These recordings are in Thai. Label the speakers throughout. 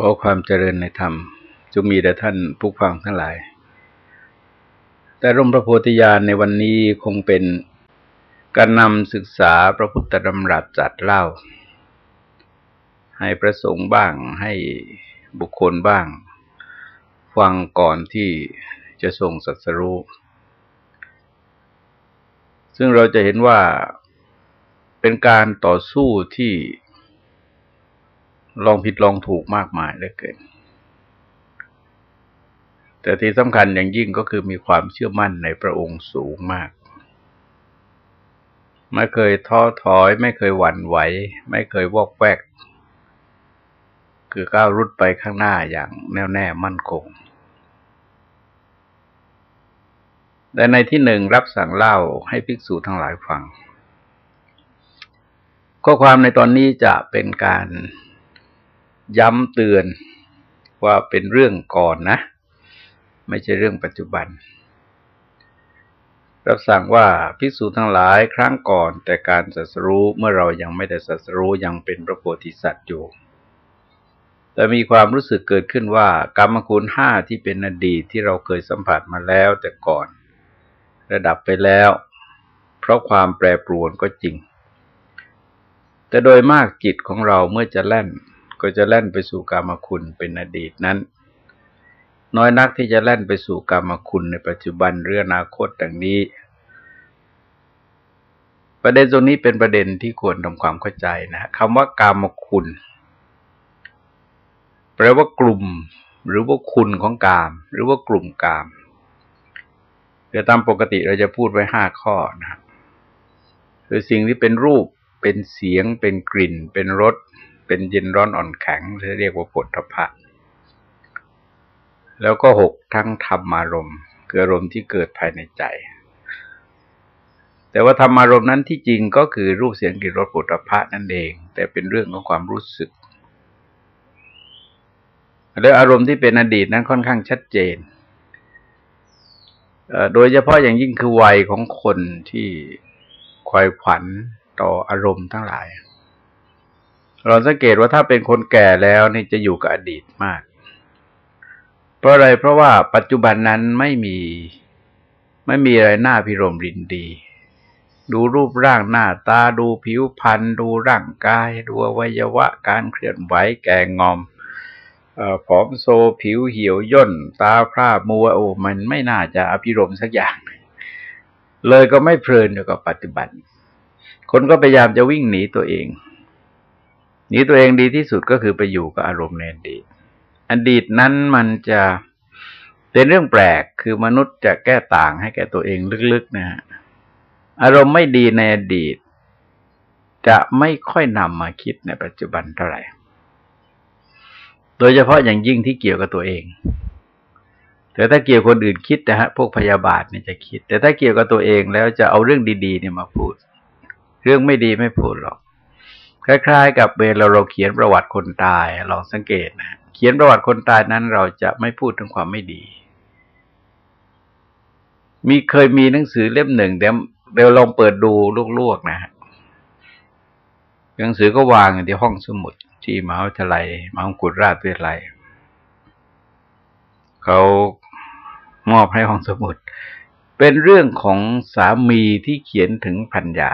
Speaker 1: ขอความเจริญในธรรมจะมีแด่ท่านผู้ฟังทั้งหลาย แต่ร่มพระโพธิญาณในวันนี้คงเป็นการนำศึกษาพระพุทธดำรัสจัดเล่า ให้ประสงค์บ้างให้บุคคลบ้าง ฟังก่อนที่จะทรงสัสรู้ ซึ่งเราจะเห็นว่าเป็นการต่อสู้ที่ ลองผิดลองถูกมากมายเหลือเกิน แต่ที่สำคัญอย่างยิ่งก็คือมีความเชื่อมั่นในพระองค์สูงมาก ไม่เคยท้อถอย ไม่เคยหวั่นไหว ไม่เคยวอกแวก คือก้าวรุดไปข้างหน้าอย่างแน่วแน่มั่นคงแต่ในที่หนึ่งรับสั่งเล่าให้ภิกษุทั้งหลายฟัง ข้อความในตอนนี้จะเป็นการ ย้ำเตือนว่าเป็นเรื่องก่อนนะ ไม่ใช่เรื่องปัจจุบัน รับสั่งว่าภิกษุทั้งหลายครั้งก่อนแต่การสัสรู้เมื่อเรายังไม่ได้สัสรู้ยังเป็นพระโพธิสัตว์อยู่ แต่มีความรู้สึกเกิดขึ้นว่า กรรมคุณห้าที่เป็นอดีตที่เราเคยสัมผัสมาแล้วแต่ก่อน ระดับไปแล้ว เพราะความแปรปรวนก็จริง แต่โดยมากจิตของเราเมื่อจะแล่น ก็จะแล่นไปสู่กรรมคุณเป็นอดีตนั้น น้อยนักที่จะแล่นไปสู่กรรมคุณในปัจจุบันเรื่องอนาคตดังนี้ ประเด็นตรงนี้เป็นประเด็นที่ควรทำความเข้าใจนะคำว่ากรรมคุณ แปลว่ากลุ่มหรือว่าคุณของกาม หรือว่ากลุ่มกามเดี๋ยวตามปกติเราจะพูดไว้ห้าข้อนะคือสิ่งที่เป็นรูปเป็นเสียงเป็นกลิ่น เป็นรส เป็นเย็นร้อนอ่อนแข็งเรียกว่าปฐพะแล้วก็หกทั้งธรรมารมณ์คืออารมณ์ที่เกิดภายในใจ แต่ว่าธรรมารมณ์นั้นที่จริงก็คือรูปเสียงกลิ่นรสปุถะพะนั่นเอง แต่เป็นเรื่องของความรู้สึก แล้วอารมณ์ที่เป็นอดีตนั้นค่อนข้างชัดเจน โดยเฉพาะอย่างยิ่งคือวัยของคนที่ควายขวัญต่ออารมณ์ทั้งหลาย เราสังเกตว่าถ้าเป็นคนแก่แล้วนี่จะอยู่กับอดีตมาก เพราะอะไรเพราะว่าปัจจุบันนั้นไม่มีไม่มีอะไรหน้าพิรมรินดี ดูรูปร่างหน้าตาดูผิวพรรณดูร่างกาย ดูอวัยวะการเคลื่อนไหวแก่งอมอผอมโซผิวเหี่ยวย่น ตาพร่ามัวโอ้มันไม่น่าจะอภิรมสักอย่าง เลยก็ไม่เพลินอยู่กับปัจจุบัน คนก็พยายามจะวิ่งหนีตัวเอง นี้ตัวเองดีที่สุดก็คือไปอยู่กับอารมณ์ในอดีต อดีตนั้นมันจะเป็นเรื่องแปลกคือมนุษย์จะแก้ต่างให้แก่ตัวเองลึกๆนะฮะอารมณ์ไม่ดีในอดีต จะไม่ค่อยนำมาคิดในปัจจุบันเท่าไหร่ โดยเฉพาะอย่างยิ่งที่เกี่ยวกับตัวเอง แต่ถ้าเกี่ยวคนอื่นคิดนะฮะพวกพยาบาทเนี่ยจะคิด แต่ถ้าเกี่ยวกับตัวเองแล้วจะเอาเรื่องดีๆเนี่ยมาพูด เรื่องไม่ดีไม่พูดหรอก คล้ายๆ กับเวลาเราเขียนประวัติคนตายลองสังเกตนะเขียนประวัติคนตายนั้นเราจะไม่พูดถึงความไม่ดี มีเคยมีหนังสือเล่มหนึ่งเดี๋ยวเดี๋ยวลองเปิดดูลวกๆนะฮะหนังสือก็วางอยู่ที่ห้องสมุดที่มหาวิทยาลัยมหากุฎราชวิทยาลัยเขามอบให้ห้องสมุด เป็นเรื่องของสามีที่เขียนถึงพัญญา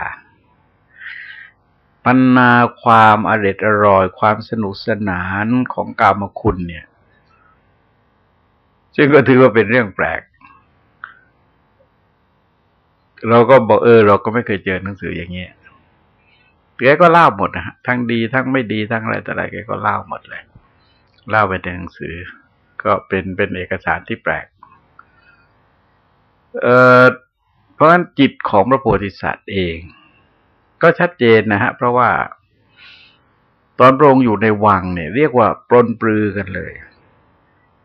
Speaker 1: ปัญนาความอร็ดอร่อยความสนุกสนานของกามคุณเนี่ย ซึ่งก็ถือว่าเป็นเรื่องแปลก เราก็บอกเออ เราก็ไม่เคยเจอหนังสืออย่างเงี้ยแกก็เล่าหมดนะฮะทั้งดีทั้งไม่ดีทั้งอะไรแต่อะไรแกก็เล่าหมดเลย เล่าไปในหนังสือ ก็เป็นเป็นเอกสารที่แปลก เออเพราะฉะนั้นจิตของพระโพธิสัตว์เอง ก็ชัดเจนนะฮะ เพราะว่า ตอนพระองค์อยู่ในวังเนี่ย เรียกว่าปลนปลือกันเลย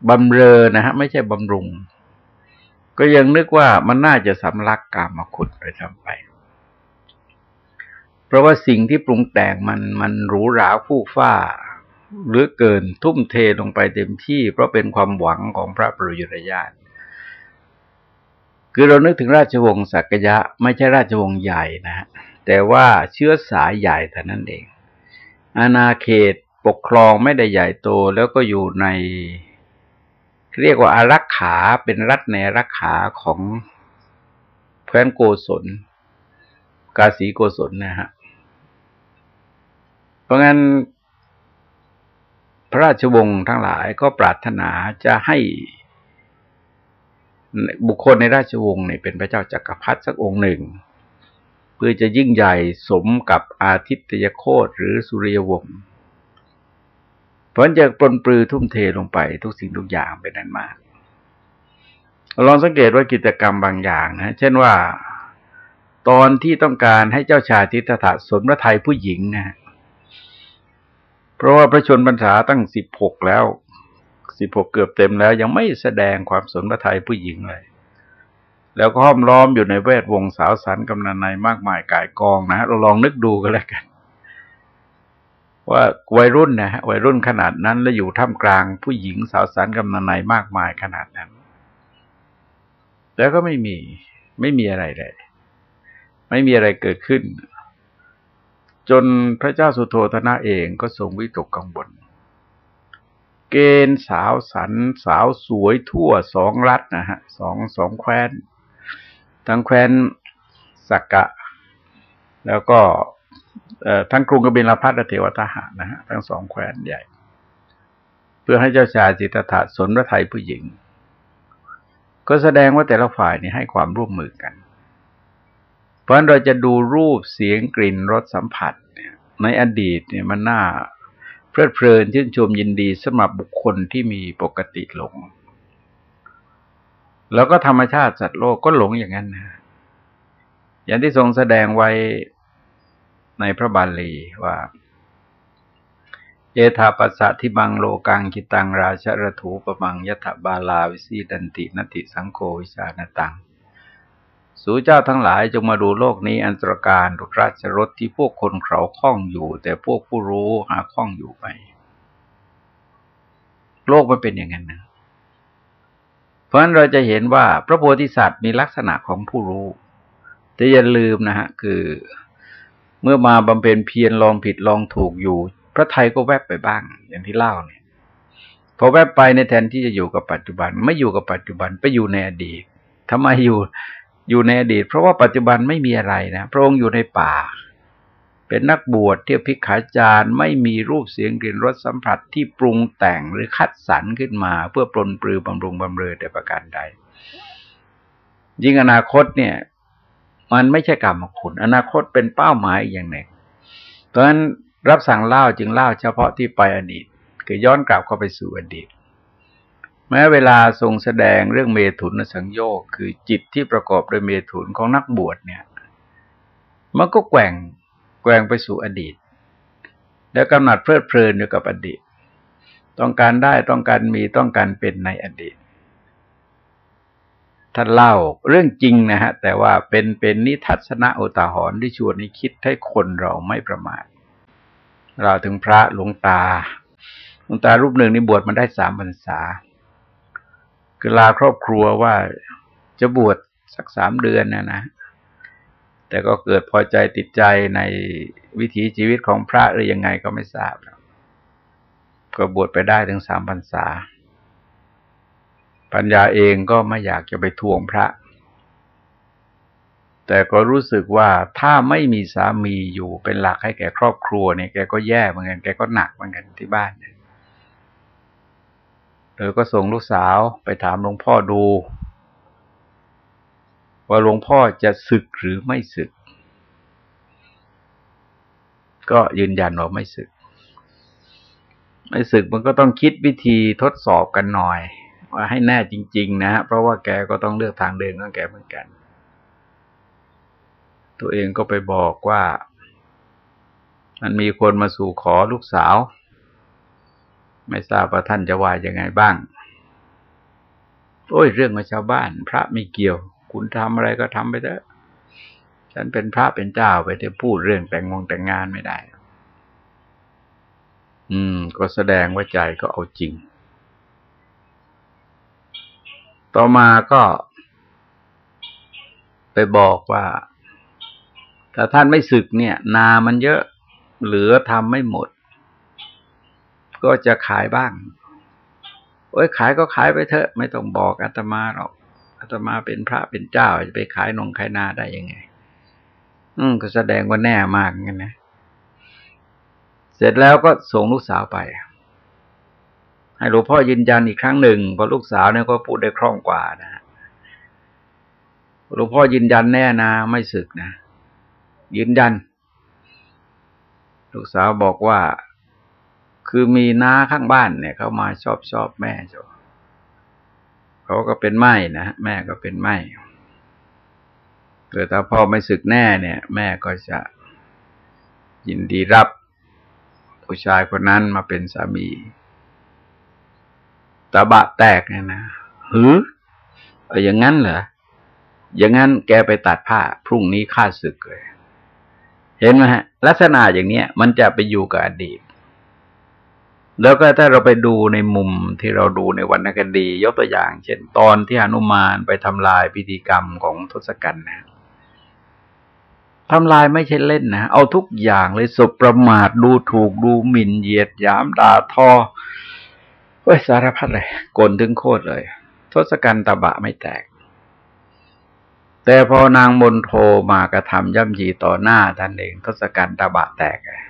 Speaker 1: บำเรอนะฮะ ไม่ใช่บำรุง ก็ยังนึกว่ามันน่าจะสำลักกามาขุดไปทำไป เพราะว่าสิ่งที่ปรุงแต่งมันมันหรูหราฟู่ฟ้าหรือเกินทุ่มเทลงไปเต็มที่ เพราะเป็นความหวังของพระปรยุรญาติคือเรานึกถึงราชวงศ์สักยะ ไม่ใช่ราชวงศ์ใหญ่นะฮะ แต่ว่าเชื้อสายใหญ่แต่นั้นเอง อาณาเขตปกครองไม่ได้ใหญ่โตแล้วก็อยู่ใน เรียกว่าอารักขาเป็นรัฐในรักขาของแคว้นโกศล กาสีโกศลนะฮะ เพราะงั้น พระราชวงศ์ทั้งหลายก็ปรารถนาจะให้บุคคลในราชวงศ์เนี่ยเป็นพระเจ้าจากักรพรรดิสักองค์หนึ่ง พื่อจะยิ่งใหญ่สมกับอาทิตยโคตหรือสุริยวงศ์เพราะจะปลนปลือทุ่มเทลงไปทุกสิ่งทุกอย่างเป็นนั้นมาก ลองสังเกตว่ากิจกรรมบางอย่างนะ เช่นว่าตอนที่ต้องการให้เจ้าชายทิฏฐะสนพระไทยผู้หญิงนะเพราะว่าพระชนบรรษาตั้งสิบหกแล้วสิบหกเกือบเต็มแล้ว ยังไม่แสดงความสนพระไทยผู้หญิงเลย แล้วก็ห้อมล้อมอยู่ในแวดวงสาวสันกำนันในมากมายกายกองนะเราลองนึกดูกันแล้วกัน ว่าวัยรุ่นนะฮะวัยรุ่นขนาดนั้น แล้วอยู่ท่ามกลางผู้หญิงสาวสันกำนันในมากมายขนาดนั้น แล้วก็ไม่มีไม่มีอะไรเลยไม่มีอะไรเกิดขึ้น จนพระเจ้าสุโธธนะเองก็ทรงวิตกกังวลเกณฑ์สาวสันสาวสวยทั่วสองรัฐนะฮะสองสองแคว้น ทั้งแคว้นสักกะ แล้วก็ทั้งกรุงกบิลพัทและเทวทหานะฮะทั้งสองแคว้นใหญ่ เพื่อให้เจ้าชายจิตถะสนพระไทยผู้หญิง ก็แสดงว่าแต่ละฝ่ายนี่ให้ความร่วมมือกัน เพราะเราจะดูรูปเสียงกลิ่นรสสัมผัสเนี่ยในอดีตเนี่ยมันน่าเพลิดเพลินชื่นชมยินดีสำหรับบุคคลที่มีปกติหลง แล้วก็ธรรมชาติสัตว์โลกก็หลงอย่างนั้นนะอย่างที่ทรงแสดงไว้ในพระบาลีว่าเอธาปัสสะทิบังโลกังคิตังราชระถูปมังยถบาลาวิสีดันตินติสังโฆวิชานตัง สู่เจ้าทั้งหลายจงมาดูโลกนี้อันตรการดุราชรถที่พวกคนเขาคล้องอยู่ แต่พวกผู้รู้หาคล้องอยู่ไป โลกมันเป็นอย่างนั้นนะ เพราะฉะนั้นเราจะเห็นว่าพระโพธิสัตว์มีลักษณะของผู้รู้ แต่อย่าลืมนะฮะคือเมื่อมาบำเพ็ญเพียรลองผิดลองถูกอยู่ พระไทยก็แวบไปบ้าง อย่างที่เล่าเนี่ยพอแวบไปในแทนที่จะอยู่กับปัจจุบัน ไม่อยู่กับปัจจุบันไปอยู่ในอดีตทำไมอยู่อยู่ในอดีต เพราะว่าปัจจุบันไม่มีอะไรนะพระองค์อยู่ในป่า เป็นนักบวชเที่ยวพิกขาจารย์ไม่มีรูปเสียงกลิ่นรสสัมผัสที่ปรุงแต่งหรือคัดสรรขึ้นมา เพื่อปลนปลือบำรุงบำเรอแต่ประการใด ยิ่งอนาคตเนี่ย มันไม่ใช่กรรมคุณ อนาคตเป็นเป้าหมายอย่างหนึ่งเพราะฉะนั้นรับสั่งเล่าจึงเล่าเฉพาะที่ไปอดีต คือย้อนกลับเข้าไปสู่อดีตแม้เวลาทรงแสดงเรื่องเมถุนสังโยคคือจิตที่ประกอบด้วยเมถุนของนักบวชเนี่ย มันก็แกว่ง แกว่งไปสู่อดีต แล้วกำหนัดเพลิดเพลินอยู่กับอดีต ต้องการได้ต้องการมีต้องการเป็นในอดีตท่านเล่าเรื่องจริงนะฮะ แต่ว่าเป็นเป็นนิทัศนะโอตาหอนที่ชวนให้คิดให้คนเราไม่ประมาทเราถึงพระหลวงตาหลวงตารูปหนึ่งนี่บวชมาได้สามพรรษา คือลาครอบครัวว่าจะบวชสักสามเดือนนะนะ แต่ก็เกิดพอใจติดใจในวิถีชีวิตของพระหรือยังไงก็ไม่ทราบ ก็บวชไปได้ถึงสามพรรษา ปัญญาเองก็ไม่อยากจะไปทวงพระ แต่ก็รู้สึกว่าถ้าไม่มีสามีอยู่เป็นหลักให้แก่ครอบครัวเนี่ยแกก็แย่เหมือนกัน แกก็หนักเหมือนกันที่บ้านเธอก็ส่งลูกสาวไปถามหลวงพ่อดู ว่าหลวงพ่อจะศึกหรือไม่ศึก ก็ยืนยันว่าไม่ศึก ไม่ศึกมันก็ต้องคิดวิธีทดสอบกันหน่อย ว่าให้แน่จริง ๆ นะฮะเพราะว่าแกก็ต้องเลือกทางเดินของแกเหมือนกัน ตัวเองก็ไปบอกว่า มันมีคนมาสู่ขอลูกสาว ไม่ทราบว่าท่านจะว่ายังไงบ้างโอ้ยเรื่องของชาวบ้าน พระไม่เกี่ยว คุณทำอะไรก็ทำไปเถอะ ฉันเป็นพระเป็นเจ้าไปแต่พูดเรื่องแต่งงงแต่งงานไม่ได้ อืม ก็แสดงว่าใจก็เอาจริง ต่อมาก็ ไปบอกว่า ถ้าท่านไม่ศึกเนี่ย นามันเยอะเหลือทำไม่หมด ก็จะขายบ้างโอ้ยขายก็ขายไปเถอะ ไม่ต้องบอกอาตมาหรอก ตมาเป็นพระเป็นเจ้าจะไปขายนงขายนาได้ยังไง อืมก็แสดงว่าแน่มากงั้นนะ เสร็จแล้วก็ส่งลูกสาวไป ให้หลวงพ่อยืนยันอีกครั้งหนึ่งเพราะลูกสาวเนี่ยก็พูดได้คล่องกว่านะหลวงพ่อยืนยันแน่นะ ไม่สึกนะ ยืนยัน ลูกสาวบอกว่า คือมีน้าข้างบ้านเนี่ย เขามาชอบชอบแม่จ้ะ เขาก็เป็นไม้นะแม่ก็เป็นไม้เกิดถ้าพ่อไม่สึกแน่เนี่ย แม่ก็จะยินดีรับผู้ชายคนนั้นมาเป็นสามีตาบะแตกเนี่ยนะหือเอออย่างนั้นเหรออย่างนั้นแกไปตัดผ้า พรุ่งนี้ฆ่าศึกเลย เห็นไหมฮะ ลักษณะอย่างเนี้ย มันจะไปอยู่กับอดีต แล้วก็ถ้าเราไปดูในมุมที่เราดูในวรรณคดี ยกตัวอย่าง เช่น ตอนที่หนุมานไปทำลายพิธีกรรมของทศกัณฐ์นะทำลายไม่ใช่เล่นนะเอาทุกอย่างเลยสบประมาทดูถูกดูหมิ่นเหยียดยามด่าทอเฮ้ยสารพัดเลยกลถึงโคตรเลย ทศกัณฐ์ตะบะไม่แตก แต่พอนางมนโทมากระทำย่ำยีต่อหน้าท่านเอง ทศกัณฐ์ตะบะแตกเพ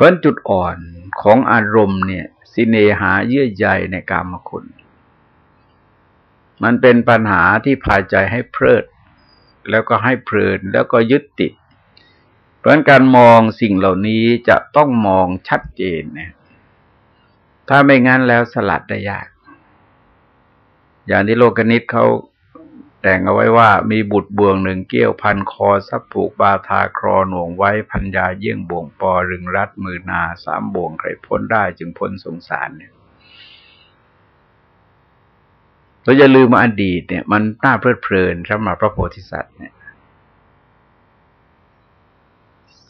Speaker 1: ราะจุดอ่อนของอารมณ์เนี่ย สิเนหาเยื่อใยในกามคุณ มันเป็นปัญหาที่พาใจให้เพลิด แล้วก็ให้เพลินแล้วก็ยึดติด เพราะการมองสิ่งเหล่านี้จะต้องมองชัดเจนนะถ้าไม่งั้นแล้วสลัดได้ยาก อย่างที่โลกนิตเขา แต่งเอาไว้ว่ามีบุตรบวงหนึ่งเกี้ยวพันคอสับผูกบาทาครอหน่วงไว้พันยาเยี่ยงบ่วงปอรึงรัดมือนาสามบ่วงใครพ้นได้จึงพ้นสงสารเนี่ยเราจะลืมอดีตเนี่ย มันน่าเพลิดเพลินสำหรับพระโพธิสัตว์เนี่ย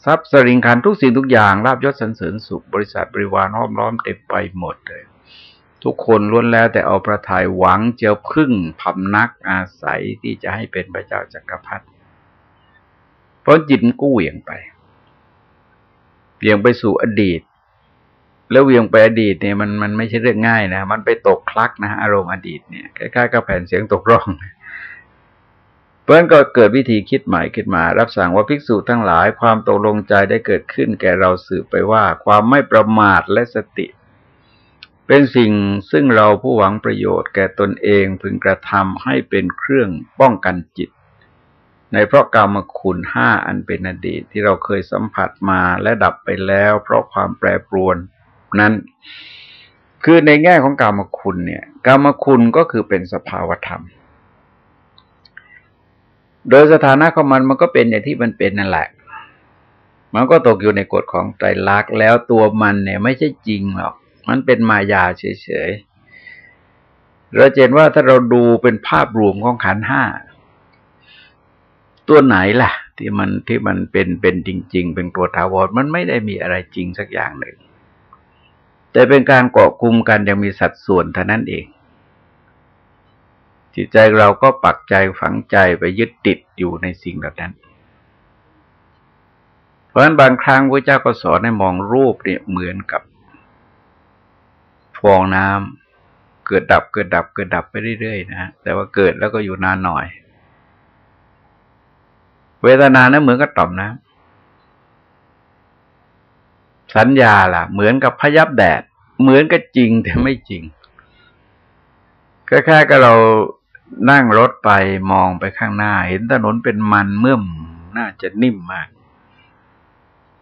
Speaker 1: ทรัพย์สริงคันทุกสิ่งทุกอย่าง ราบยศสันเสริญสุขบริษัทบริวารห้อมล้อมเต็มไปหมดเลย ทุกคนล้วนแล้วแต่เอาประทัยหวังเจียวพึ่งพำนักอาศัยที่จะให้เป็นพระเจ้าจักรพรรดิเพราะจิตกู้เหวี่ยงไปเวี่ยงไปสู่อดีต แล้วเวียงไปอดีตเนี่ยมันมันไม่ใช่เรื่องง่ายนะ มันไปตกคลักนะอารมณ์อดีตเนี่ยคล้ายๆกับแผ่นเสียงตกร่องเพราะนั้นก็เกิดวิธีคิดใหม่ขึ้นมา รับสั่งว่าภิกษุทั้งหลายความตกลงใจได้เกิดขึ้นแก่เราสืบไปว่า ความไม่ประมาทและสติ เป็นสิ่งซึ่งเราผู้หวังประโยชน์แก่ตนเองพึงกระทำให้เป็นเครื่องป้องกันจิต ในเพราะกรรมคุณห้าอันเป็นอดีตที่เราเคยสัมผัสมาและดับไปแล้ว เพราะความแปรปรวนนั้นคือในแง่ของกรรมคุณเนี่ยกรรมคุณก็คือเป็นสภาวธรรม โดยสถานะของมันมันก็เป็นอย่างที่มันเป็นนั่นแหละ มันก็ตกอยู่ในกฎของไตรลักษณ์แล้วตัวมันเนี่ยไม่ใช่จริงหรอก มันเป็นมายาเฉยๆเราเห็นว่าถ้าเราดูเป็นภาพรวมของขันห้าตัวไหนล่ะ ที่มันที่มันเป็นเป็นจริง ๆ เป็นตัวถาวรมันไม่ได้มีอะไรจริงสักอย่างหนึ่ง แต่เป็นการเกาะกลุ่มกันยังมีสัดส่วนเท่านั้นเอง จิตใจเราก็ปักใจฝังใจไปยึดติดอยู่ในสิ่งแบบนั้นเพราะฉะนั้นบางครั้งพระเจ้าก็สอนให้มองรูปเนี่ยเหมือนกับ ฟองน้ำเกิดดับเกิดดับเกิดดับไปเรื่อยๆนะแต่ว่าเกิดแล้วก็อยู่นานหน่อย เวทนานะเหมือนกับต่อมน้ำสัญญาล่ะ เหมือนกับพยับแดด เหมือนกับจริงแต่ไม่จริงคล้ายๆกับเรานั่งรถไปมองไปข้างหน้า เห็นถนนเป็นมันเมื่อมน่าจะนิ่มมาก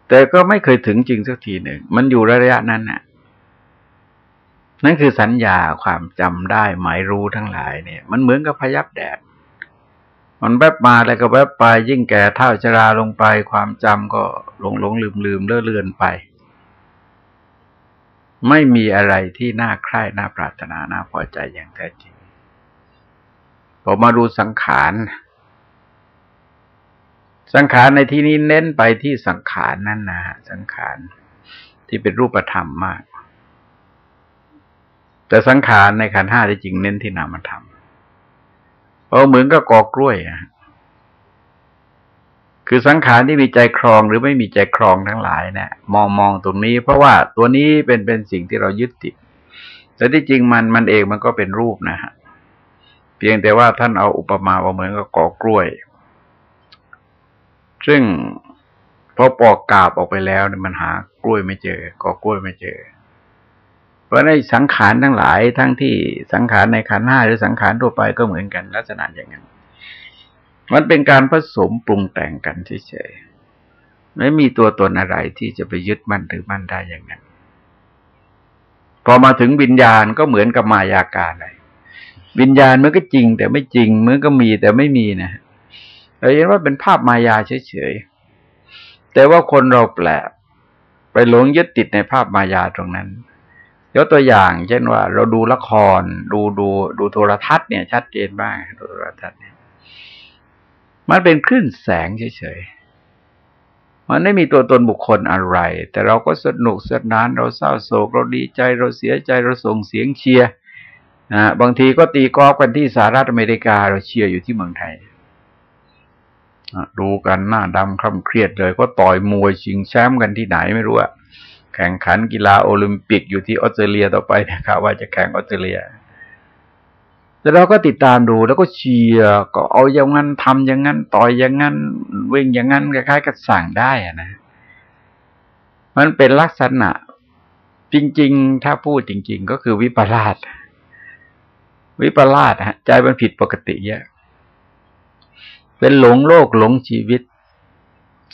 Speaker 1: แต่ก็ไม่เคยถึงจริงสักทีหนึ่ง มันอยู่ระยะนั้นน่ะ นั่นคือสัญญาความจำได้หมายรู้ทั้งหลายเนี่ย มันเหมือนกับพยับแดด มันแวบมาแล้วก็แวบไป ยิ่งแก่เท่าชราลงไป ความจำก็หลงหลงลืมลืมเลื่อนเลือนไป ไม่มีอะไรที่น่าใคร่น่าปรารถนาน่าพอใจอย่างแท้จริงพอมาดูสังขารสังขารในที่นี้เน้นไปที่สังขารนั่นนะสังขารที่เป็นรูปธรรมมาก แต่สังขารในขันห้าที่จริงเน้นที่นามธรรมเพราะเหมือนกับกอกล้วยคือสังขารที่มีใจครองหรือไม่มีใจครองทั้งหลายเนะี่ยมองมองตรงนี้ เพราะว่าตัวนี้เป็นเป็นสิ่งที่เรายึดติดแต่ที่จริงมันมันเองมันก็เป็นรูปนะฮะเพียงแต่ว่าท่านเอาอุปมาว่าเหมือนกับกอกล้วย ซึ่งพอปอกกาบออกไปแล้วเนี่ยมันหากล้วยไม่เจอกอกล้วยไม่เจอ เพราะในสังขารทั้งหลายทั้งที่สังขารในขันห้าหรือสังขารทั่วไปก็เหมือนกันลักษณะอย่างนั้น มันเป็นการผสมปรุงแต่งกันเฉยๆไม่มีตัวตนอะไรที่จะไปยึดมั่นหรือมั่นได้อย่างนั้น พอมาถึงวิญญาณก็เหมือนกับมายาการเลยวิญญาณมันก็จริง แต่ไม่จริงมันก็มีแต่ไม่มีนะเราเห็นว่าเป็นภาพมายาเฉยๆแต่ว่าคนเราแปลกไปหลงยึดติดในภาพมายาตรงนั้น ยกตัวอย่างเช่นว่า เราดูละคร ดูดูดูโทรทัศน์เนี่ย ชัดเจนบ้างโทรทัศน์เนี่ยมันเป็นคลื่นแสงเฉยๆ มันไม่มีตัวตนบุคคลอะไร แต่เราก็สนุกสนานเราเศร้าโศกเราดีใจเราเสียใจเราส่งเสียงเชียร์นะบางทีก็ตีกอล์ฟกันที่สหรัฐอเมริกาเราเชียร์อยู่ที่เมืองไทยดูกันหน้าดำคล่ำเครียดเลย ก็ต่อยมวยชิงแชมป์กันที่ไหนไม่รู้อะ แข่งขันกีฬาโอลิมปิกอยู่ที่ออสเตรเลียต่อไปนะครับว่าจะแข่งออสเตรเลีย แต่เราก็ติดตามดูแล้วก็เชียร์ก็เอาอย่างนั้นทำอย่างนั้น ต่อยอย่างนั้นวิ่งอย่างนั้นคล้ายๆกับสั่งได้อะนะ มันเป็นลักษณะจริง ๆ ถ้าพูดจริง ๆ ก็คือวิปลาสวิปลาสฮะใจมันผิดปกติเยอะเป็นหลงโลกหลงชีวิต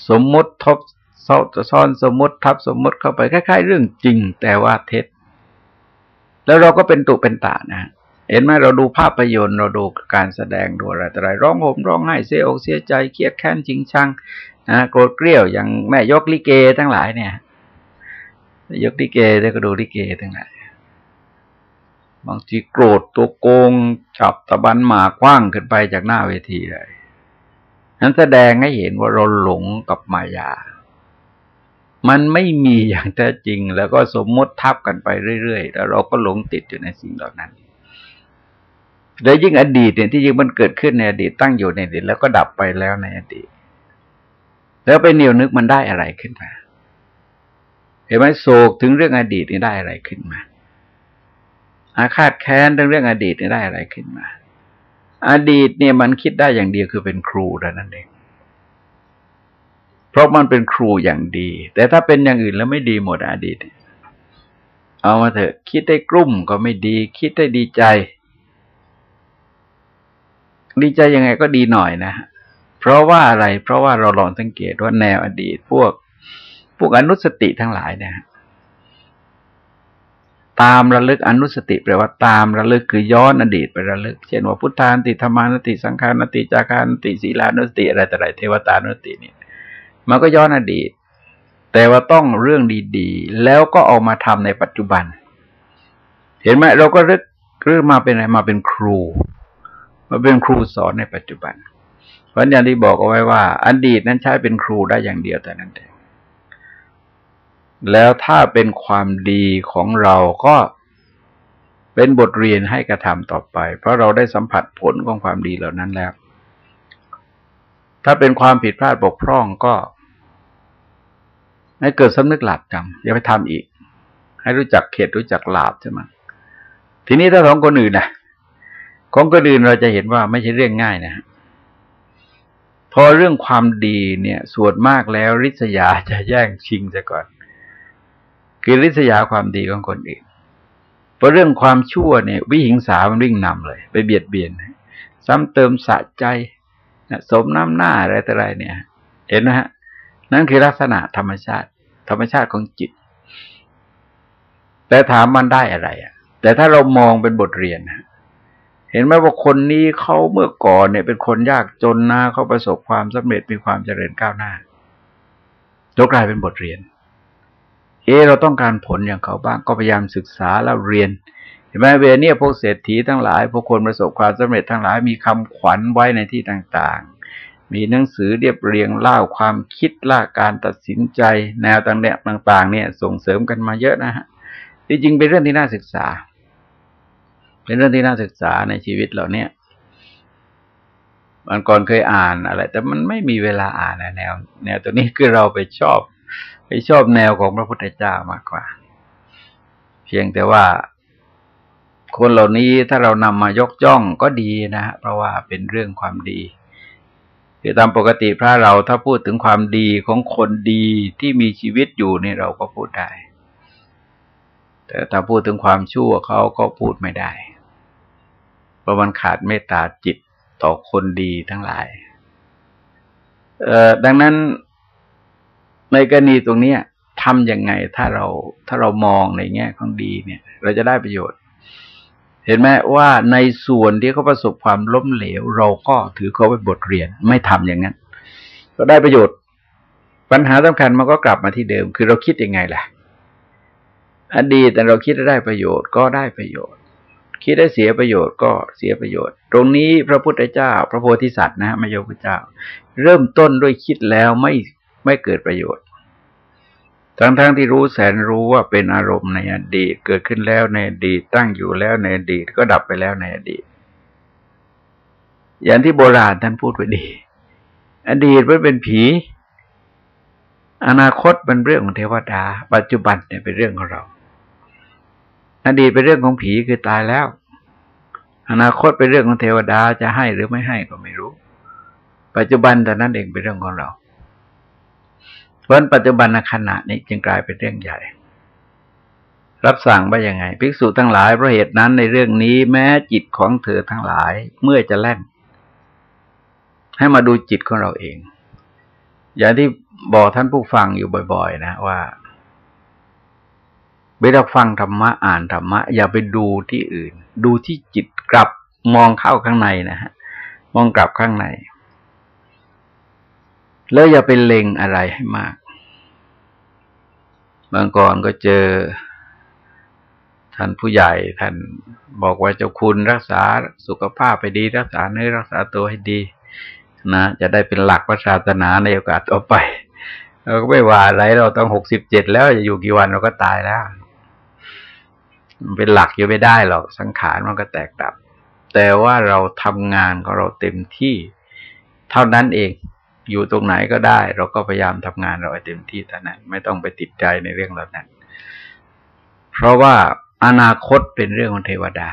Speaker 1: สมมติทบ ซ้อนสมมติทับสมมติเข้าไปคล้ายๆ เรื่องจริงแต่ว่าเท็จ แล้วเราก็เป็นตุเป็นตานะ เห็นไหมเราดูภาพยนตร์เราดูการแสดงดูอะไรแต่ไรร้องห่มร้องไห้เสียอกเสียใจเครียดแค้นจริงชังนะโกรธเกลี้ยวอย่างแม่ยกลิเกทั้งหลายเนี่ย ยกลิเกแล้วก็ดูลิเกทั้งหลายบางทีโกรธตัวโกงจับตะบันหมากกว้างขึ้นไปจากหน้าเวทีเลยนั้นแสดงให้เห็นว่าเราหลงกับมายา มันไม่มีอย่างแท้จริง แล้วก็สมมติทับกันไปเรื่อยๆ แล้วเราก็หลงติดอยู่ในสิ่งเหล่านั้น แล้วยิ่งอดีตเนี่ยที่ยิ่งมันเกิดขึ้นในอดีตตั้งอยู่ในอดีตแล้วก็ดับไปแล้วในอดีต แล้วไปเหนียวนึกมันได้อะไรขึ้นมา เห็นไหมโศกถึงเรื่องอดีตนี่ได้อะไรขึ้นมา อาฆาตแค้นเรื่องอดีตนี่ได้อะไรขึ้นมา อดีตเนี่ยมันคิดได้อย่างเดียวคือเป็นครูแต่นั้นเอง เพราะมันเป็นครูอย่างดี แต่ถ้าเป็นอย่างอื่นแล้วไม่ดีหมดอดีต เอามาเถอะ คิดได้กลุ่มก็ไม่ดี คิดได้ดีใจ ดีใจยังไงก็ดีหน่อยนะ เพราะว่าอะไร เพราะว่าเราลองสังเกตว่าแนวอดีต พวกพวกอนุสติทั้งหลายเนี่ยตามระลึกอนุสติแปลว่าตามระลึกคือย้อนอดีตไประลึก เช่นว่าพุทธานติธรรมานติสังขารนติจาการนติศีลานุสติอะไรแต่ไรเทวตานุสติเนี่ย มันก็ย้อนอดีต แต่ว่าต้องเรื่องดีๆ แล้วก็เอามาทำในปัจจุบัน เห็นไหมเราก็รึกเรื่อมาเป็นอะไรมาเป็นครู มาเป็นครูสอนในปัจจุบัน เพราะอย่างที่บอกเอาไว้ว่า อดีตนั้นใช้เป็นครูได้อย่างเดียวแต่นั้นเองแล้วถ้าเป็นความดีของเราก็เป็นบทเรียนให้กระทำต่อไป เพราะเราได้สัมผัสผลของความดีเหล่านั้นแล้ว ถ้าเป็นความผิดพลาดบกพร่องก็ ให้เกิดสำนึกหลาบจำอย่าไปทำอีก ให้รู้จักเขตรู้จักหลาบใช่ไหมทีนี้ถ้าของคนอื่นนะของคนอื่นเราจะเห็นว่าไม่ใช่เรื่องง่ายนะพอเรื่องความดีเนี่ยส่วนมากแล้วริษยาจะแย่งชิงซะก่อน คือริษยาความดีของคนอื่นพอเรื่องความชั่วเนี่ย วิหิงสามันวิ่งนำเลย ไปเบียดเบียน ซ้ำเติมสะใจสมน้ำหน้าอะไรต่ออะไรเนี่ย เห็นไหมฮะนั่นคือลักษณะธรรมชาติ ธรรมชาติของจิต แต่ถามมันได้อะไรอะ แต่ถ้าเรามองเป็นบทเรียนนะเห็นไหมว่าคนนี้เขาเมื่อก่อนเนี่ย เป็นคนยากจนนะเขาประสบความสำเร็จมีความเจริญก้าวหน้ายกลายเป็นบทเรียน เออเราต้องการผลอย่างเขาบ้างก็พยายามศึกษาแล้วเรียนเห็นไหมเวเนี่ยพวกเศรษฐีทั้งหลายพวกคนประสบความสำเร็จทั้งหลายมีคำขวัญไว้ในที่ต่าง มีหนังสือเรียบเรียงเล่าความคิดล่าการตัดสินใจ แนวต่างๆ เนี่ย ส่งเสริมกันมาเยอะนะฮะจริงๆเป็นเรื่องที่น่าศึกษา เป็นเรื่องที่น่าศึกษาในชีวิตเราเนี่ยมันก่อนเคยอ่านอะไร แต่มันไม่มีเวลาอ่านแนว แนวตัวนี้คือเราไปชอบ ไปชอบแนวของพระพุทธเจ้ามากกว่า เพียงแต่ว่าคนเหล่านี้ถ้าเรานำมายกย่องก็ดีนะเพราะว่าเป็นเรื่องความดี คือตามปกติพระเราถ้าพูดถึงความดีของคนดีที่มีชีวิตอยู่นี่เราก็พูดได้ แต่ถ้าพูดถึงความชั่วเขาก็พูดไม่ได้ เพราะมันขาดเมตตาจิตต่อคนดีทั้งหลายเอ่อดังนั้นในกรณีตรงนี้ทำยังไงถ้าเราถ้าเรามองในแง่ของดีเนี่ย เราจะได้ประโยชน์ เห็นไหมว่าในส่วนที่เขาประสบความล้มเหลว เราก็ถือเขาเป็นบทเรียนไม่ทำอย่างนั้น ก็ได้ประโยชน์ ปัญหาสำคัญมันก็กลับมาที่เดิม คือเราคิดยังไงล่ะ อดีตแต่เราคิดได้ประโยชน์ก็ได้ประโยชน์ คิดได้เสียประโยชน์ก็เสียประโยชน์ ตรงนี้พระพุทธเจ้า พระโพธิสัตว์นะไม่ยกพระเจ้า เริ่มต้นด้วยคิดแล้วไม่ไม่เกิดประโยชน์ ทั้งๆทที่รู้แสนรู้ว่าเป็นอารมณ์ในอดีต เกิดขึ้นแล้วในอดีตตั้งอยู่แล้วในอดีตก็ดับไปแล้วในอดีต อย่างที่โบราณท่านพูดไว้ดี อดีตมันเป็นผี อนาคตเป็นเรื่องของเทวดา ปัจจุบันเนี่ยเป็นเรื่องของเรา อดีตเป็นเรื่องของผีคือตายแล้ว อนาคตเป็นเรื่องของเทวดาจะให้หรือไม่ให้ก็ไม่รู้ ปัจจุบันแต่นั้นเองเป็นเรื่องของเรา เพราะปัจจุบันขณะนี้จึงกลายเป็นเรื่องใหญ่ รับสั่งว่ายังไง ภิกษุทั้งหลายเพราะเหตุนั้นในเรื่องนี้แม้จิตของเธอทั้งหลายเมื่อจะแล่นให้มาดูจิตของเราเอง อย่างที่บอกท่านผู้ฟังอยู่บ่อย ๆ นะว่าเวลาฟังธรรมะอ่านธรรมะ อย่าไปดูที่อื่น ดูที่จิตกลับมองเข้าข้างในนะฮะ มองกลับข้างใน แล้วอย่าไปเล็งอะไรให้มาก บางก่อนก็เจอ ท่านผู้ใหญ่ท่านบอกว่าเจ้าคุณรักษาสุขภาพไปดี รักษาเนื้อรักษาตัวให้ดี นะ จะได้เป็นหลักศาสนาในโอกาสต่อไป เราก็ไม่ว่าอะไรเราต้องหกสิบเจ็ดแล้วจะอยู่กี่วันเราก็ตายแล้วเป็นหลักอยู่ไม่ได้หรอกสังขารมันก็แตกดับ แต่ว่าเราทำงานของเราเต็มที่เท่านั้นเอง อยู่ตรงไหนก็ได้ เราก็พยายามทำงานเราเต็มที่เท่านั้นไม่ต้องไปติดใจในเรื่องเหล่านั้น เพราะว่าอนาคตเป็นเรื่องของเทวดา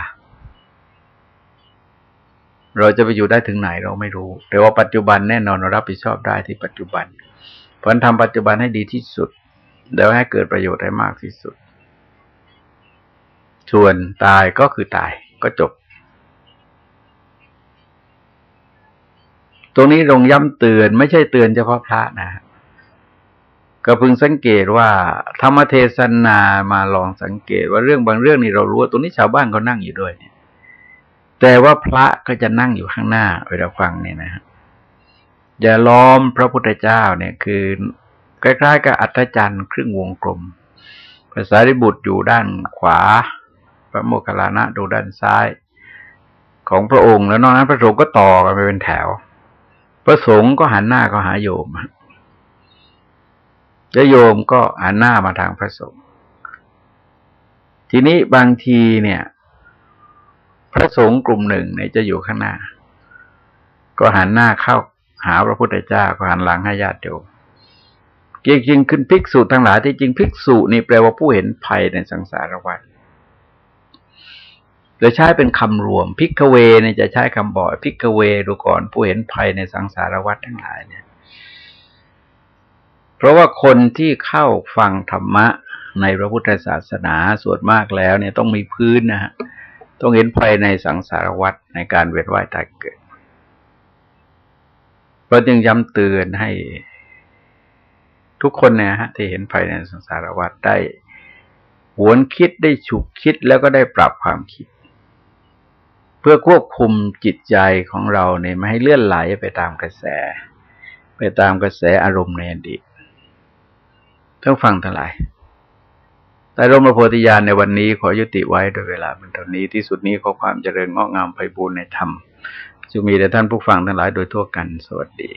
Speaker 1: เราจะไปอยู่ได้ถึงไหนเราไม่รู้ แต่ว่าปัจจุบันแน่นอนเรารับผิดชอบได้ที่ปัจจุบัน เพราะทำปัจจุบันให้ดีที่สุดแล้วให้เกิดประโยชน์ให้มากที่สุด ส่วนตายก็คือตายก็จบ ตรงนี้ลงย้ำเตือน ไม่ใช่เตือนเฉพาะพระนะ ก็พึงสังเกตว่า ธรรมเทศนามาลองสังเกตว่าเรื่องบางเรื่องนี่เรารู้ตรงนี้ชาวบ้านเขานั่งอยู่ด้วยเนี่ย แต่ว่าพระก็จะนั่งอยู่ข้างหน้าเวลาฟังเนี่ยนะฮะอย่าล้อมพระพุทธเจ้าเนี่ยคือคล้ายๆกับอัศจรรย์ครึ่งวงกลมภาษาริบุตรอยู่ด้านขวา พระโมคคัลลานะดูด้านซ้าย ของพระองค์แล้วนอกนั้นพระสงฆ์ก็ต่อกันไปเป็นแถว พระสงฆ์ก็หันหน้าก็หาโยมแล้วโยมก็หันหน้ามาทางพระสงฆ์ทีนี้บางทีเนี่ย พระสงฆ์กลุ่มหนึ่งเนี่ยจะอยู่ข้างหน้า ก็หันหน้าเข้าหาพระพุทธเจ้าก็หันหลังให้ญาติโยมจริงๆขึ้นภิกษุทั้งหลายที่จริงภิกษุนี่แปลว่าผู้เห็นภัยในสังสารวัฏ โดยใช้เป็นคำรวมภิกขเวเนี่ยจะใช้คำบ่อยภิกขเวดูก่อนผู้เห็นภัยในสังสารวัฏทั้งหลายเนี่ย เพราะว่าคนที่เข้าฟังธรรมะในพระพุทธศาสนาส่วนมากแล้วเนี่ยต้องมีพื้นนะฮะต้องเห็นภัยในสังสารวัฏในการเวียนว่ายตายเกิดเราจึงย้ำเตือนให้ทุกคนเนี่ยฮะที่เห็นภัยในสังสารวัฏได้หวนคิดได้ฉุกคิดแล้วก็ได้ปรับความคิด เพื่อควบคุมจิตใจของเราเนี่ยไม่ให้เลื่อนไหลไปตามกระแส ไปตามกระแสอารมณ์ในอดีตต้องฟังทั้งหลายแต่รมโพธิญาณในวันนี้ขอยุติไว้โดยเวลาเป็นเท่านี้ที่สุดนี้ขอความเจริญงอกงามไพบูรณ์ในธรรมจะมีแด่ท่านผู้ฟังทั้งหลายโดยทั่วกันสวัสดี